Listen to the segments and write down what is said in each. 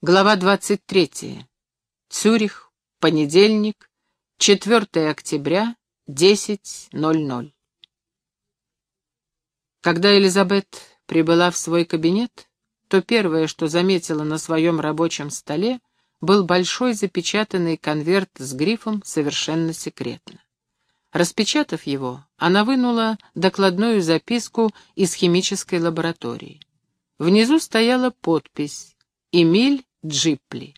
Глава 23. Цюрих, понедельник, 4 октября, 10.00. Когда Элизабет прибыла в свой кабинет, то первое, что заметила на своем рабочем столе, был большой запечатанный конверт с грифом «Совершенно секретно». Распечатав его, она вынула докладную записку из химической лаборатории. Внизу стояла подпись «Эмиль Джипли.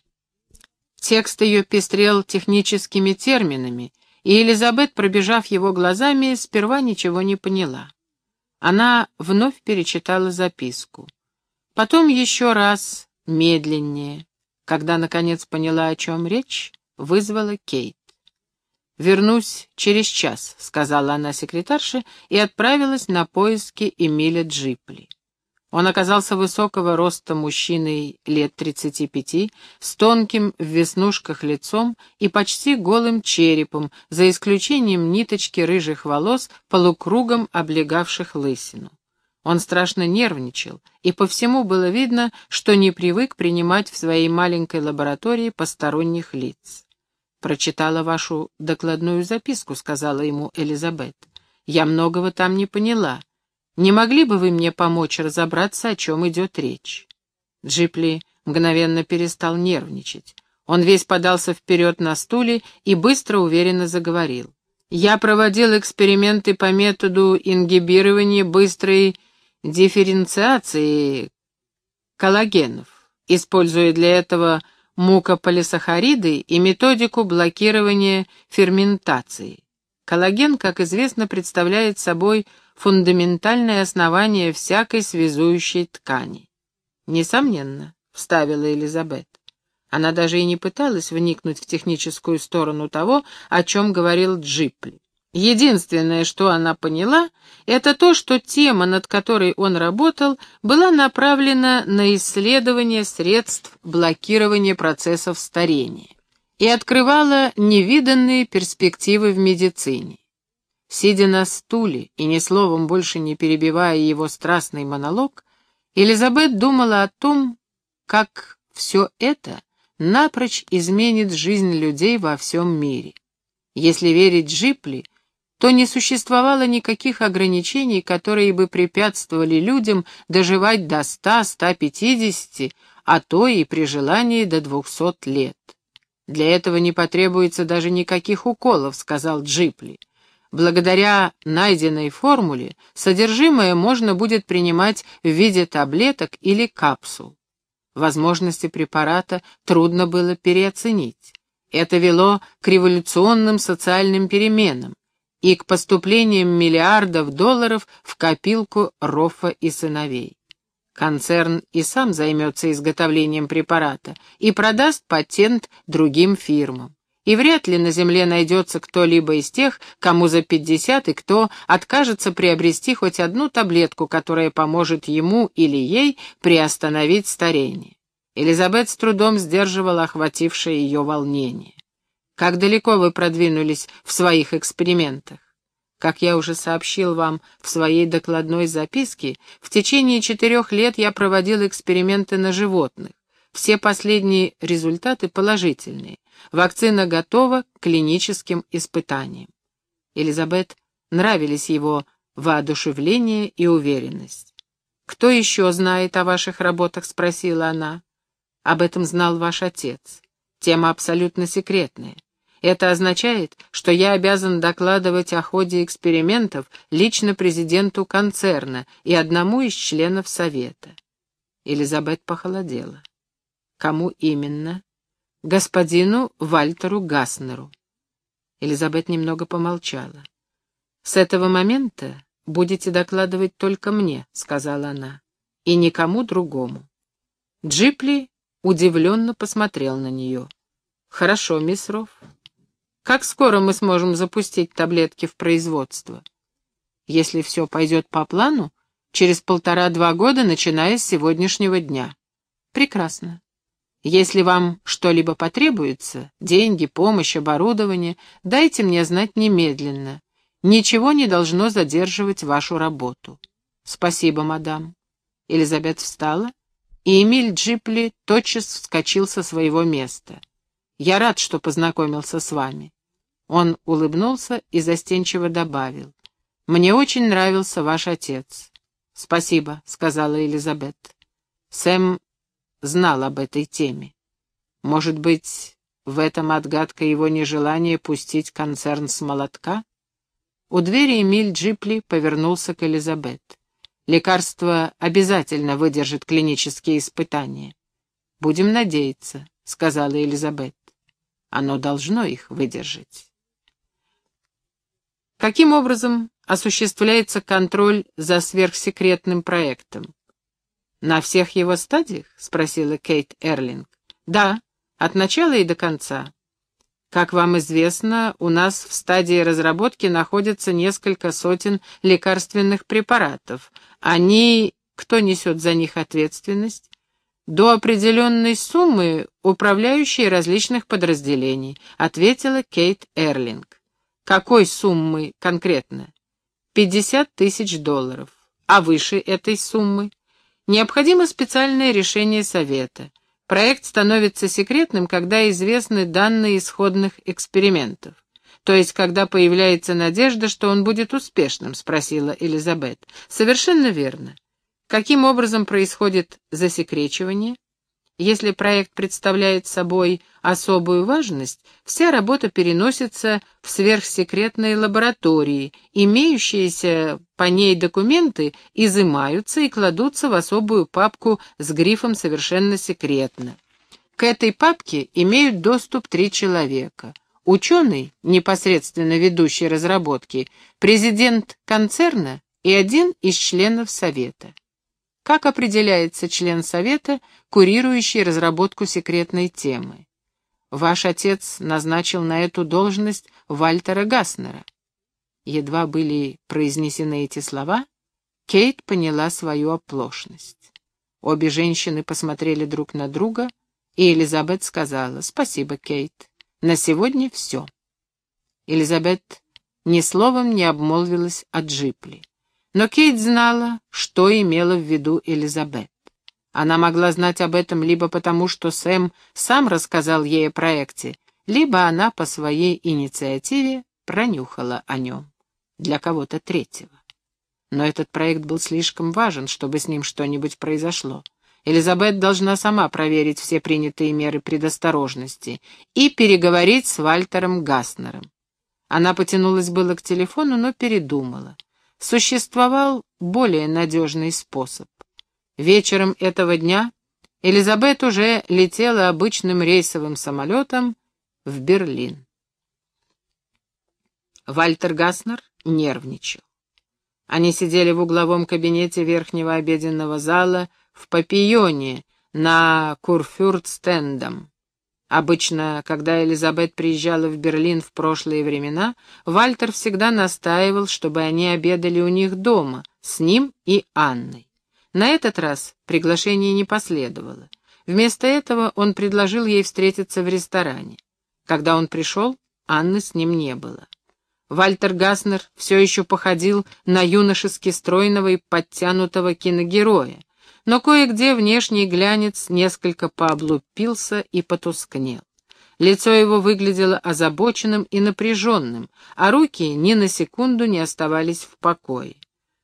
Текст ее пестрел техническими терминами, и Элизабет, пробежав его глазами, сперва ничего не поняла. Она вновь перечитала записку. Потом еще раз, медленнее. Когда, наконец, поняла, о чем речь, вызвала Кейт. «Вернусь через час», — сказала она секретарше и отправилась на поиски Эмиля Джипли. Он оказался высокого роста мужчиной лет 35, с тонким в веснушках лицом и почти голым черепом, за исключением ниточки рыжих волос, полукругом облегавших лысину. Он страшно нервничал, и по всему было видно, что не привык принимать в своей маленькой лаборатории посторонних лиц. «Прочитала вашу докладную записку», — сказала ему Элизабет. «Я многого там не поняла». Не могли бы вы мне помочь разобраться, о чем идет речь?» Джипли мгновенно перестал нервничать. Он весь подался вперед на стуле и быстро, уверенно заговорил. «Я проводил эксперименты по методу ингибирования быстрой дифференциации коллагенов, используя для этого мукополисахариды и методику блокирования ферментации. Коллаген, как известно, представляет собой фундаментальное основание всякой связующей ткани. Несомненно, вставила Элизабет. Она даже и не пыталась вникнуть в техническую сторону того, о чем говорил Джипли. Единственное, что она поняла, это то, что тема, над которой он работал, была направлена на исследование средств блокирования процессов старения и открывала невиданные перспективы в медицине. Сидя на стуле и ни словом больше не перебивая его страстный монолог, Элизабет думала о том, как все это напрочь изменит жизнь людей во всем мире. Если верить Джипли, то не существовало никаких ограничений, которые бы препятствовали людям доживать до 100-150, а то и при желании до 200 лет. «Для этого не потребуется даже никаких уколов», — сказал Джипли. Благодаря найденной формуле содержимое можно будет принимать в виде таблеток или капсул. Возможности препарата трудно было переоценить. Это вело к революционным социальным переменам и к поступлениям миллиардов долларов в копилку Роффа и сыновей. Концерн и сам займется изготовлением препарата и продаст патент другим фирмам и вряд ли на земле найдется кто-либо из тех, кому за пятьдесят и кто откажется приобрести хоть одну таблетку, которая поможет ему или ей приостановить старение. Элизабет с трудом сдерживала охватившее ее волнение. «Как далеко вы продвинулись в своих экспериментах?» Как я уже сообщил вам в своей докладной записке, в течение четырех лет я проводил эксперименты на животных. Все последние результаты положительные. Вакцина готова к клиническим испытаниям. Элизабет нравились его воодушевление и уверенность. «Кто еще знает о ваших работах?» — спросила она. «Об этом знал ваш отец. Тема абсолютно секретная. Это означает, что я обязан докладывать о ходе экспериментов лично президенту концерна и одному из членов совета». Элизабет похолодела. «Кому именно?» господину Вальтеру Гаснеру. Элизабет немного помолчала. «С этого момента будете докладывать только мне», — сказала она, — «и никому другому». Джипли удивленно посмотрел на нее. «Хорошо, мисс Рофф. Как скоро мы сможем запустить таблетки в производство? Если все пойдет по плану, через полтора-два года, начиная с сегодняшнего дня. Прекрасно. Если вам что-либо потребуется, деньги, помощь, оборудование, дайте мне знать немедленно. Ничего не должно задерживать вашу работу. Спасибо, мадам. Елизабет встала и Эмиль Джипли тотчас вскочил со своего места. «Я рад, что познакомился с вами». Он улыбнулся и застенчиво добавил. «Мне очень нравился ваш отец». «Спасибо», — сказала Элизабет. Сэм знал об этой теме. Может быть, в этом отгадка его нежелания пустить концерн с молотка? У двери Эмиль Джипли повернулся к Элизабет. Лекарство обязательно выдержит клинические испытания. «Будем надеяться», — сказала Элизабет. «Оно должно их выдержать». Каким образом осуществляется контроль за сверхсекретным проектом? «На всех его стадиях?» — спросила Кейт Эрлинг. «Да, от начала и до конца. Как вам известно, у нас в стадии разработки находится несколько сотен лекарственных препаратов. Они... Кто несет за них ответственность? До определенной суммы управляющие различных подразделений, ответила Кейт Эрлинг. Какой суммы конкретно? 50 тысяч долларов. А выше этой суммы? Необходимо специальное решение Совета. Проект становится секретным, когда известны данные исходных экспериментов. То есть, когда появляется надежда, что он будет успешным, спросила Элизабет. Совершенно верно. Каким образом происходит засекречивание? Если проект представляет собой особую важность, вся работа переносится в сверхсекретные лаборатории, имеющиеся по ней документы изымаются и кладутся в особую папку с грифом «Совершенно секретно». К этой папке имеют доступ три человека. Ученый, непосредственно ведущий разработки, президент концерна и один из членов Совета. Как определяется член Совета, курирующий разработку секретной темы? Ваш отец назначил на эту должность Вальтера Гаснера. Едва были произнесены эти слова, Кейт поняла свою оплошность. Обе женщины посмотрели друг на друга, и Элизабет сказала «Спасибо, Кейт. На сегодня все». Элизабет ни словом не обмолвилась о Джипли. Но Кейт знала, что имела в виду Элизабет. Она могла знать об этом либо потому, что Сэм сам рассказал ей о проекте, либо она по своей инициативе пронюхала о нем для кого-то третьего. Но этот проект был слишком важен, чтобы с ним что-нибудь произошло. Элизабет должна сама проверить все принятые меры предосторожности и переговорить с Вальтером Гаснером. Она потянулась было к телефону, но передумала. Существовал более надежный способ. Вечером этого дня Элизабет уже летела обычным рейсовым самолетом в Берлин. Вальтер Гаснер нервничал. Они сидели в угловом кабинете верхнего обеденного зала в Папионе на Курфюртстендом. Обычно, когда Элизабет приезжала в Берлин в прошлые времена, Вальтер всегда настаивал, чтобы они обедали у них дома, с ним и Анной. На этот раз приглашение не последовало. Вместо этого он предложил ей встретиться в ресторане. Когда он пришел, Анны с ним не было. Вальтер Гаснер все еще походил на юношески стройного и подтянутого киногероя, но кое-где внешний глянец несколько пооблупился и потускнел. Лицо его выглядело озабоченным и напряженным, а руки ни на секунду не оставались в покое.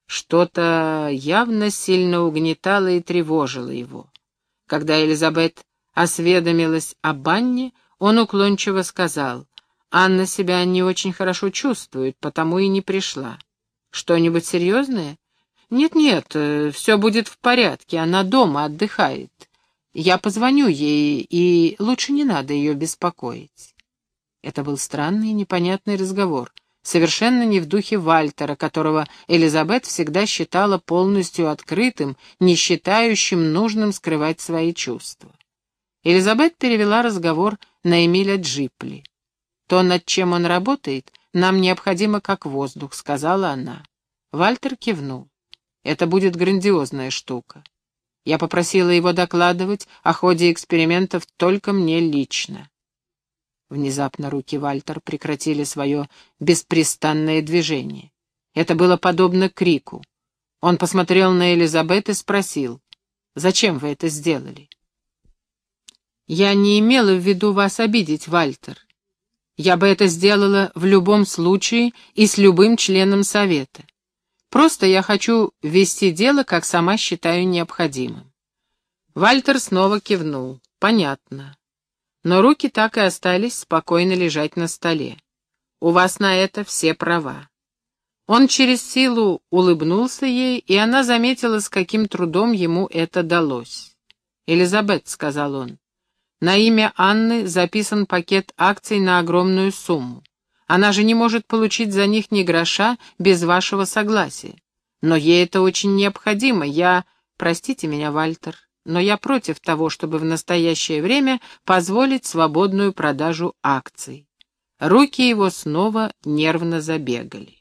Что-то явно сильно угнетало и тревожило его. Когда Элизабет осведомилась о банне, он уклончиво сказал, «Анна себя не очень хорошо чувствует, потому и не пришла. Что-нибудь серьезное?» «Нет-нет, э, все будет в порядке, она дома отдыхает. Я позвоню ей, и лучше не надо ее беспокоить». Это был странный и непонятный разговор, совершенно не в духе Вальтера, которого Элизабет всегда считала полностью открытым, не считающим нужным скрывать свои чувства. Элизабет перевела разговор на Эмиля Джипли. «То, над чем он работает, нам необходимо как воздух», — сказала она. Вальтер кивнул. Это будет грандиозная штука. Я попросила его докладывать о ходе экспериментов только мне лично. Внезапно руки Вальтер прекратили свое беспрестанное движение. Это было подобно крику. Он посмотрел на Элизабет и спросил, Зачем вы это сделали? Я не имела в виду вас обидеть, Вальтер. Я бы это сделала в любом случае и с любым членом совета. Просто я хочу вести дело, как сама считаю необходимым. Вальтер снова кивнул. Понятно. Но руки так и остались спокойно лежать на столе. У вас на это все права. Он через силу улыбнулся ей, и она заметила, с каким трудом ему это далось. «Элизабет», — сказал он, — «на имя Анны записан пакет акций на огромную сумму. Она же не может получить за них ни гроша без вашего согласия. Но ей это очень необходимо. Я... Простите меня, Вальтер, но я против того, чтобы в настоящее время позволить свободную продажу акций. Руки его снова нервно забегали.